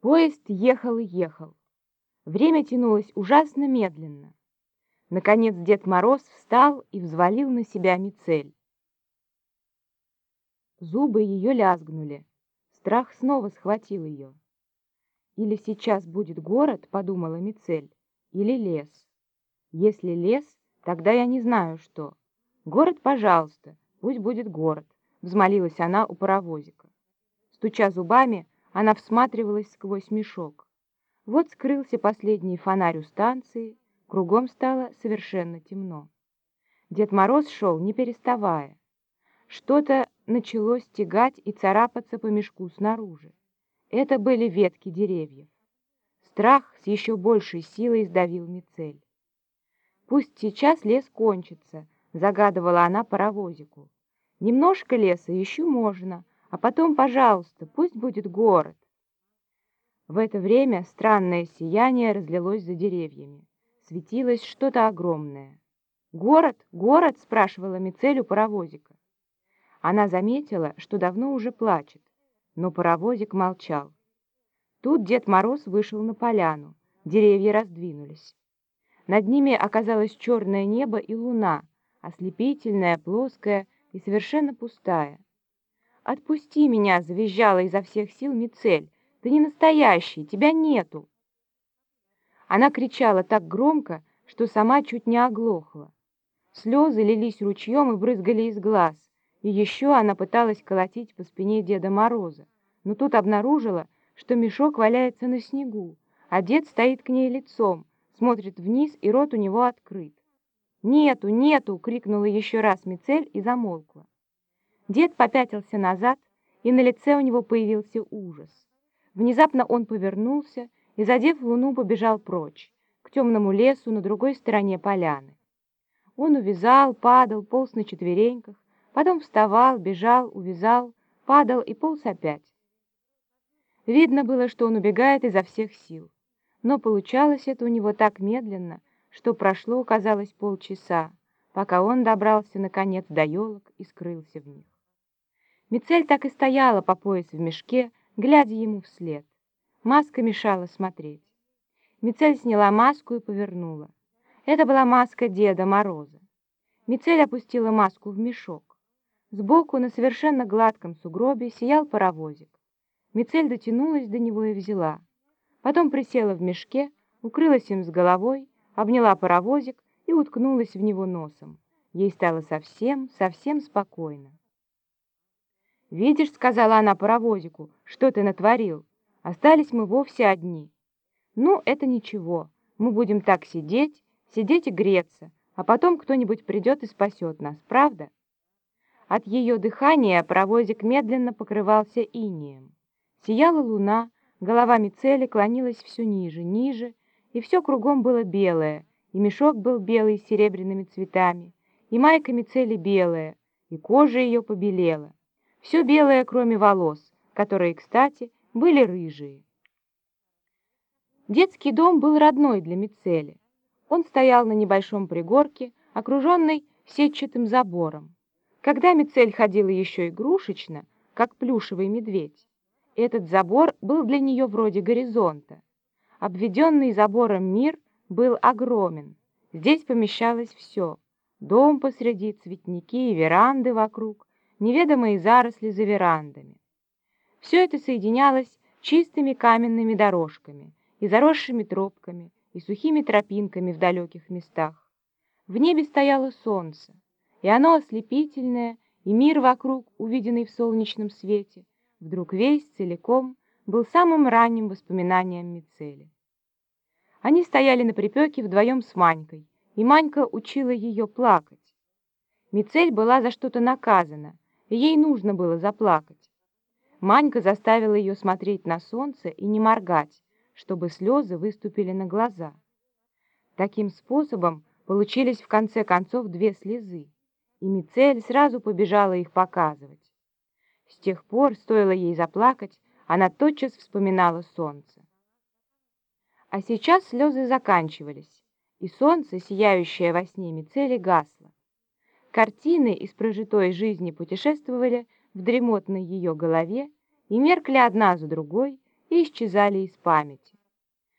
Поезд ехал и ехал. Время тянулось ужасно медленно. Наконец Дед Мороз встал и взвалил на себя мицель. Зубы ее лязгнули. Страх снова схватил ее. «Или сейчас будет город, — подумала Мицель, — или лес. Если лес, тогда я не знаю, что. Город, пожалуйста, пусть будет город», — взмолилась она у паровозика. Стуча зубами, она всматривалась сквозь мешок. Вот скрылся последний фонарь у станции, кругом стало совершенно темно. Дед Мороз шел, не переставая. Что-то начало стегать и царапаться по мешку снаружи. Это были ветки деревьев. Страх с еще большей силой сдавил Мицель. «Пусть сейчас лес кончится», — загадывала она паровозику. «Немножко леса еще можно, а потом, пожалуйста, пусть будет город». В это время странное сияние разлилось за деревьями. Светилось что-то огромное. «Город? Город?» — спрашивала Мицель у паровозика. Она заметила, что давно уже плачет, но паровозик молчал. Тут Дед Мороз вышел на поляну, деревья раздвинулись. Над ними оказалось черное небо и луна, ослепительная, плоская и совершенно пустая. «Отпусти меня!» — завизжала изо всех сил Мицель. Ты не настоящий, тебя нету. Она кричала так громко, что сама чуть не оглохла. Слезы лились ручьем и брызгали из глаз, и еще она пыталась колотить по спине Деда Мороза, но тут обнаружила, что мешок валяется на снегу, а дед стоит к ней лицом, смотрит вниз, и рот у него открыт. «Нету, нету!» — крикнула еще раз Мицель и замолкла. Дед попятился назад, и на лице у него появился ужас. Внезапно он повернулся и, задев луну, побежал прочь, к темному лесу на другой стороне поляны. Он увязал, падал, полз на четвереньках, потом вставал, бежал, увязал, падал и полз опять. Видно было, что он убегает изо всех сил, но получалось это у него так медленно, что прошло, казалось, полчаса, пока он добрался, наконец, до елок и скрылся в них. Мицель так и стояла по пояс в мешке, глядя ему вслед. Маска мешала смотреть. Мицель сняла маску и повернула. Это была маска Деда Мороза. Мицель опустила маску в мешок. Сбоку на совершенно гладком сугробе сиял паровозик. Мицель дотянулась до него и взяла. Потом присела в мешке, укрылась им с головой, обняла паровозик и уткнулась в него носом. Ей стало совсем, совсем спокойно. «Видишь, — сказала она паровозику, — что ты натворил? Остались мы вовсе одни. Ну, это ничего, мы будем так сидеть, сидеть и греться, а потом кто-нибудь придет и спасет нас, правда?» От ее дыхания паровозик медленно покрывался инеем. Сияла луна, голова Мицели клонилась все ниже, ниже, и все кругом было белое, и мешок был белый с серебряными цветами, и майка Мицели белая, и кожа ее побелела. Все белое, кроме волос, которые, кстати, были рыжие. Детский дом был родной для Мицели. Он стоял на небольшом пригорке, окруженный сетчатым забором. Когда Мицель ходила еще игрушечно, как плюшевый медведь, этот забор был для нее вроде горизонта. Обведенный забором мир был огромен. Здесь помещалось все. Дом посреди, цветники и веранды вокруг, неведомые заросли за верандами. Все это соединялось чистыми каменными дорожками и заросшими тропками и сухими тропинками в далеких местах. В небе стояло солнце, и оно ослепительное, и мир вокруг, увиденный в солнечном свете, вдруг весь целиком был самым ранним воспоминанием Мицели. Они стояли на припеке вдвоем с Манькой, и Манька учила ее плакать. Мицель была за что-то наказана, Ей нужно было заплакать. Манька заставила ее смотреть на солнце и не моргать, чтобы слезы выступили на глаза. Таким способом получились в конце концов две слезы, и Мицель сразу побежала их показывать. С тех пор, стоило ей заплакать, она тотчас вспоминала солнце. А сейчас слезы заканчивались, и солнце, сияющее во сне Мицели, гасло. Картины из прожитой жизни путешествовали в дремотной ее голове и меркли одна за другой, и исчезали из памяти.